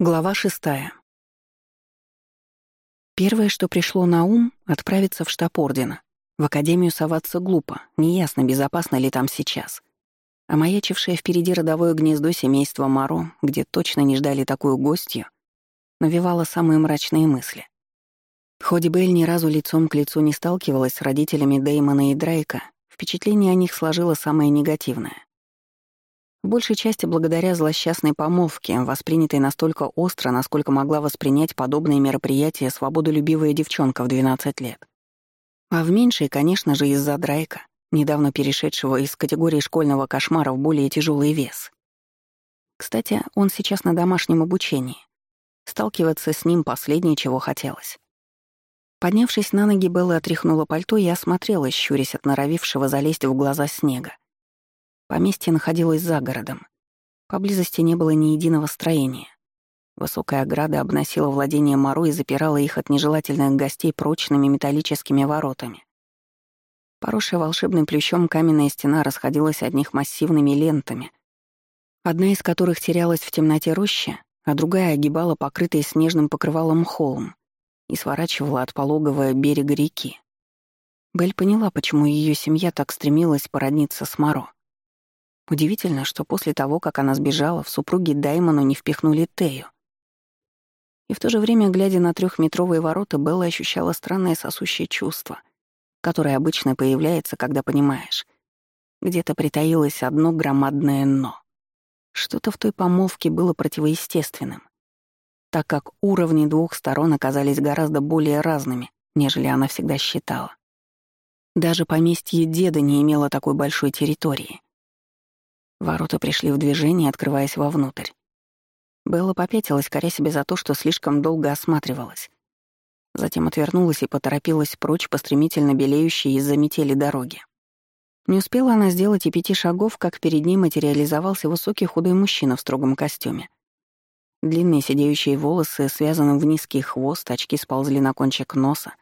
Глава шестая. Первое, что пришло на ум — отправиться в штаб Ордена. В Академию соваться глупо, неясно, безопасно ли там сейчас. А маячившее впереди родовое гнездо семейства Маро, где точно не ждали такую гостью, навевало самые мрачные мысли. Хоть Белль ни разу лицом к лицу не сталкивалась с родителями Дэймона и Дрейка, впечатление о них сложило самое негативное. Большей части благодаря злосчастной помолвке, воспринятой настолько остро, насколько могла воспринять подобные мероприятия свободолюбивая девчонка в 12 лет. А в меньшей, конечно же, из-за Драйка, недавно перешедшего из категории школьного кошмара в более тяжелый вес. Кстати, он сейчас на домашнем обучении. Сталкиваться с ним последнее, чего хотелось. Поднявшись на ноги, Белла отряхнула пальто и осмотрелась, щурясь от норовившего залезть в глаза снега. Поместье находилось за городом. Поблизости не было ни единого строения. Высокая ограда обносила владение Моро и запирала их от нежелательных гостей прочными металлическими воротами. Поросшая волшебным плющом каменная стена расходилась от них массивными лентами, одна из которых терялась в темноте рощи, а другая огибала покрытый снежным покрывалом холм и сворачивала от пологового берега реки. Бель поняла, почему ее семья так стремилась породниться с Моро. Удивительно, что после того, как она сбежала, в супруги Даймону не впихнули Тею. И в то же время, глядя на трехметровые ворота, Белла ощущала странное сосущее чувство, которое обычно появляется, когда понимаешь. Где-то притаилось одно громадное «но». Что-то в той помолвке было противоестественным, так как уровни двух сторон оказались гораздо более разными, нежели она всегда считала. Даже поместье деда не имело такой большой территории. Ворота пришли в движение, открываясь вовнутрь. Белла попятилась, коря себе за то, что слишком долго осматривалась. Затем отвернулась и поторопилась прочь по стремительно белеющей из-за метели дороги. Не успела она сделать и пяти шагов, как перед ней материализовался высокий худой мужчина в строгом костюме. Длинные сидеющие волосы, связаны в низкий хвост, очки сползли на кончик носа,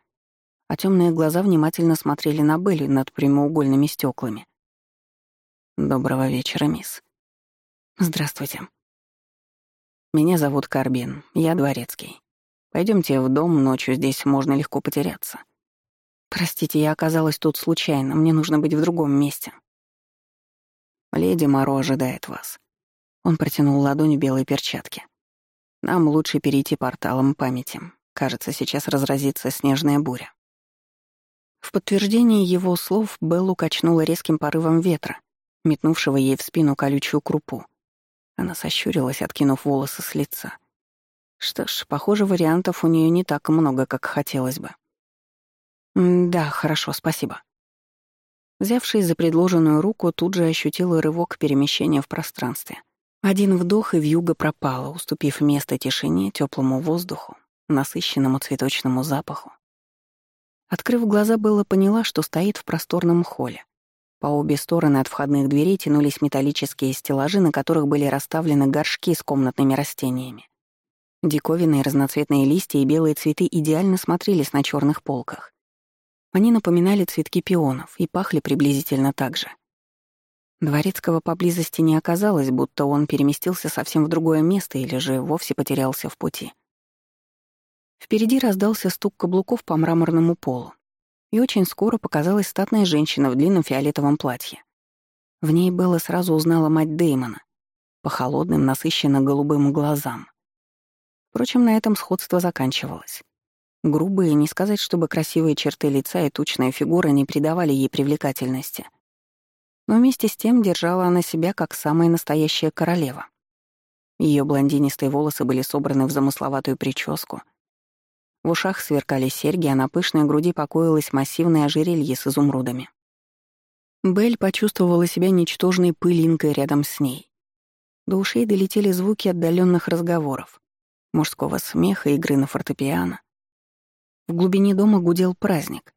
а темные глаза внимательно смотрели на Белли над прямоугольными стеклами. Доброго вечера, мисс. Здравствуйте. Меня зовут Карбин, я дворецкий. Пойдемте в дом, ночью здесь можно легко потеряться. Простите, я оказалась тут случайно, мне нужно быть в другом месте. Леди Моро ожидает вас. Он протянул ладонь в белой перчатке. Нам лучше перейти порталом памяти. Кажется, сейчас разразится снежная буря. В подтверждение его слов Беллу качнула резким порывом ветра, метнувшего ей в спину колючую крупу. Она сощурилась, откинув волосы с лица. Что ж, похоже, вариантов у нее не так много, как хотелось бы. «Да, хорошо, спасибо». Взявшись за предложенную руку, тут же ощутила рывок перемещения в пространстве. Один вдох, и вьюга пропала, уступив место тишине, теплому воздуху, насыщенному цветочному запаху. Открыв глаза, было поняла, что стоит в просторном холле. По обе стороны от входных дверей тянулись металлические стеллажи, на которых были расставлены горшки с комнатными растениями. Диковинные разноцветные листья и белые цветы идеально смотрелись на черных полках. Они напоминали цветки пионов и пахли приблизительно так же. Дворецкого поблизости не оказалось, будто он переместился совсем в другое место или же вовсе потерялся в пути. Впереди раздался стук каблуков по мраморному полу и очень скоро показалась статная женщина в длинном фиолетовом платье. В ней Белла сразу узнала мать Дэймона по холодным, насыщенно голубым глазам. Впрочем, на этом сходство заканчивалось. Грубые, не сказать, чтобы красивые черты лица и тучная фигура не придавали ей привлекательности. Но вместе с тем держала она себя как самая настоящая королева. Ее блондинистые волосы были собраны в замысловатую прическу — в ушах сверкали серьги, а на пышной груди покоилось массивное ожерелье с изумрудами. Белль почувствовала себя ничтожной пылинкой рядом с ней. До ушей долетели звуки отдаленных разговоров, мужского смеха, игры на фортепиано. В глубине дома гудел праздник,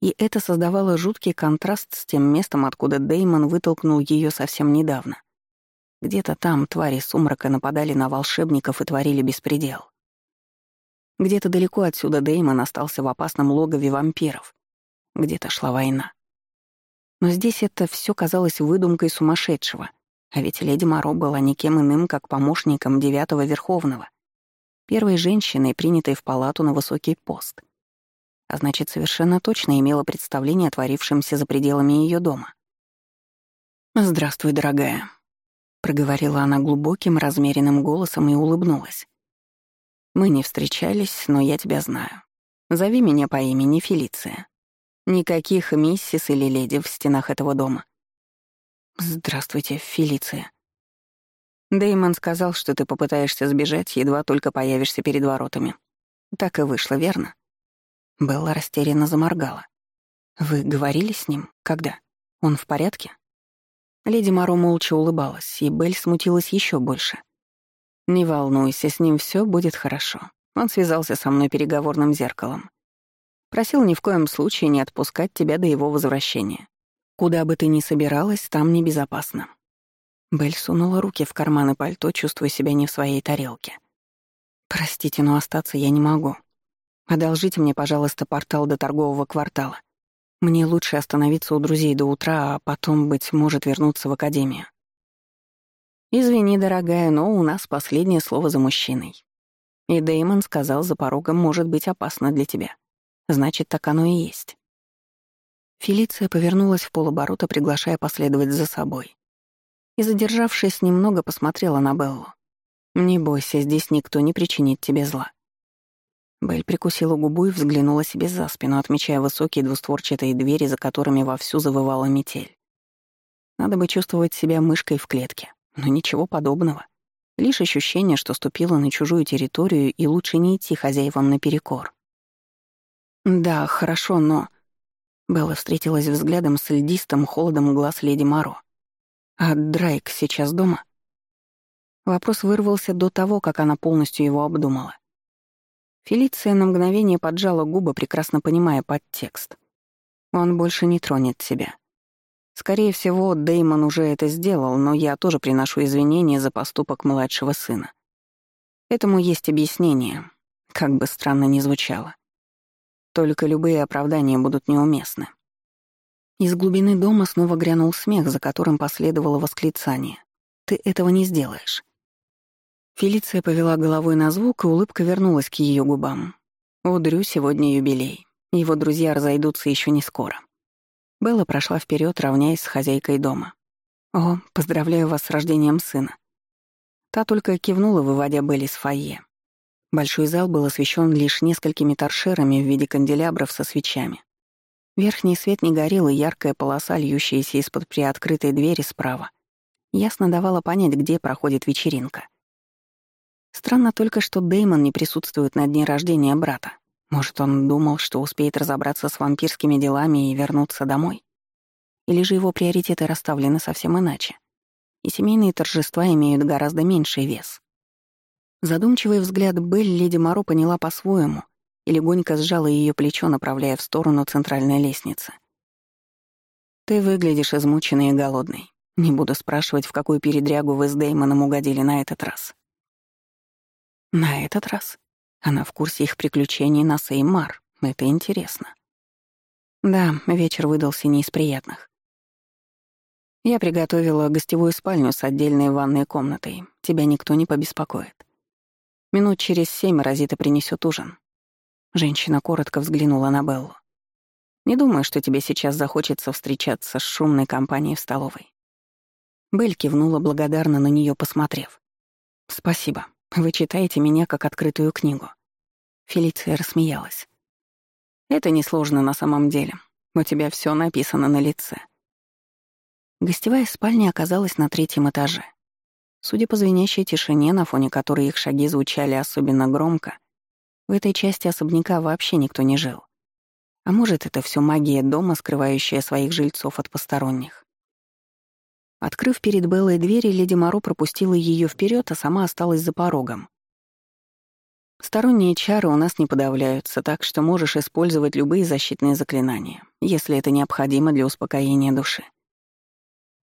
и это создавало жуткий контраст с тем местом, откуда Деймон вытолкнул ее совсем недавно. Где-то там твари сумрака нападали на волшебников и творили беспредел. Где-то далеко отсюда Деймон остался в опасном логове вампиров. Где-то шла война. Но здесь это все казалось выдумкой сумасшедшего, а ведь леди Моро была никем иным, как помощником девятого Верховного, первой женщиной, принятой в палату на высокий пост. А значит, совершенно точно имела представление о творившемся за пределами ее дома. «Здравствуй, дорогая», — проговорила она глубоким, размеренным голосом и улыбнулась. «Мы не встречались, но я тебя знаю. Зови меня по имени Фелиция. Никаких миссис или леди в стенах этого дома. Здравствуйте, Фелиция. Дэймон сказал, что ты попытаешься сбежать, едва только появишься перед воротами. Так и вышло, верно? Белла растерянно заморгала. Вы говорили с ним? Когда? Он в порядке? Леди Маро молча улыбалась, и Белль смутилась еще больше. «Не волнуйся, с ним все будет хорошо. Он связался со мной переговорным зеркалом. Просил ни в коем случае не отпускать тебя до его возвращения. Куда бы ты ни собиралась, там небезопасно». Белль сунула руки в карманы пальто, чувствуя себя не в своей тарелке. «Простите, но остаться я не могу. Одолжите мне, пожалуйста, портал до торгового квартала. Мне лучше остановиться у друзей до утра, а потом, быть может, вернуться в академию». «Извини, дорогая, но у нас последнее слово за мужчиной. И Дэймон сказал, за порогом может быть опасно для тебя. Значит, так оно и есть. Фелиция повернулась в полоборота, приглашая последовать за собой. И, задержавшись немного, посмотрела на Беллу. «Не бойся, здесь никто не причинит тебе зла». Белль прикусила губу и взглянула себе за спину, отмечая высокие двустворчатые двери, за которыми вовсю завывала метель. Надо бы чувствовать себя мышкой в клетке, но ничего подобного. Лишь ощущение, что ступила на чужую территорию и лучше не идти хозяевам наперекор. «Да, хорошо, но...» Белла встретилась взглядом с льдистым холодом глаз леди Маро. «А Драйк сейчас дома?» Вопрос вырвался до того, как она полностью его обдумала. Фелиция на мгновение поджала губы, прекрасно понимая подтекст. Он больше не тронет себя. Скорее всего, Деймон уже это сделал, но я тоже приношу извинения за поступок младшего сына. Этому есть объяснение, как бы странно ни звучало. Только любые оправдания будут неуместны. Из глубины дома снова грянул смех, за которым последовало восклицание. «Ты этого не сделаешь». Фелиция повела головой на звук, и улыбка вернулась к ее губам. У Дрю сегодня юбилей. Его друзья разойдутся еще не скоро. Белла прошла вперед, равняясь с хозяйкой дома. «О, поздравляю вас с рождением сына». Та только кивнула, выводя Белли с фойе. Большой зал был освещен лишь несколькими торшерами в виде канделябров со свечами. Верхний свет не горел, и яркая полоса, льющаяся из-под приоткрытой двери справа, ясно давала понять, где проходит вечеринка. Странно только, что Деймон не присутствует на дне рождения брата. Может, он думал, что успеет разобраться с вампирскими делами и вернуться домой? Или же его приоритеты расставлены совсем иначе? И семейные торжества имеют гораздо меньший вес. Задумчивый взгляд Белль леди Моро поняла по-своему и легонько сжала ее плечо, направляя в сторону центральной лестницы. «Ты выглядишь измученной и голодной. Не буду спрашивать, в какую передрягу вы с Деймоном угодили на этот раз». «На этот раз?» Она в курсе их приключений на Сеймар. Это интересно. Да, вечер выдался не из приятных. Я приготовила гостевую спальню с отдельной ванной комнатой. Тебя никто не побеспокоит. Минут через семь Розита принесет ужин. Женщина коротко взглянула на Беллу. Не думаю, что тебе сейчас захочется встречаться с шумной компанией в столовой. Белль кивнула, благодарно на нее посмотрев. «Спасибо. Вы читаете меня как открытую книгу». Фелиция рассмеялась. «Это несложно на самом деле. У тебя все написано на лице». Гостевая спальня оказалась на третьем этаже. Судя по звенящей тишине, на фоне которой их шаги звучали особенно громко, в этой части особняка вообще никто не жил. А может, это все магия дома, скрывающая своих жильцов от посторонних. Открыв перед Беллой дверь, леди Моро пропустила ее вперед, а сама осталась за порогом. Сторонние чары у нас не подавляются, так что можешь использовать любые защитные заклинания, если это необходимо для успокоения души.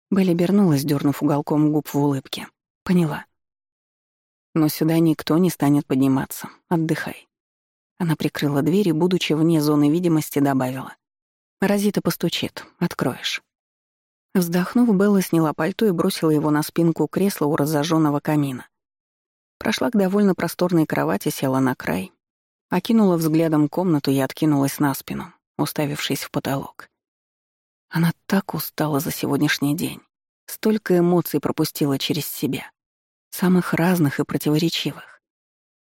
Белли обернулась, дернув уголком губ в улыбке. Поняла. Но сюда никто не станет подниматься. Отдыхай. Она прикрыла дверь и, будучи вне зоны видимости, добавила. «Розита постучит. Откроешь». Вздохнув, Белла сняла пальто и бросила его на спинку кресла у разожженного камина. Прошла к довольно просторной кровати, села на край, окинула взглядом комнату и откинулась на спину, уставившись в потолок. Она так устала за сегодняшний день. Столько эмоций пропустила через себя. Самых разных и противоречивых.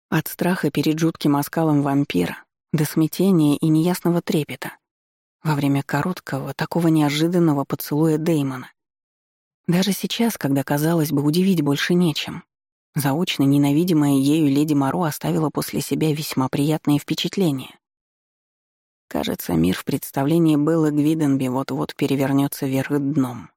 От страха перед жутким оскалом вампира до смятения и неясного трепета. Во время короткого, такого неожиданного поцелуя Деймона. Даже сейчас, когда, казалось бы, удивить больше нечем, заочно ненавидимая ею леди Моро оставила после себя весьма приятные впечатления. Кажется, мир в представлении Беллы Гвиденби вот-вот перевернется вверх дном.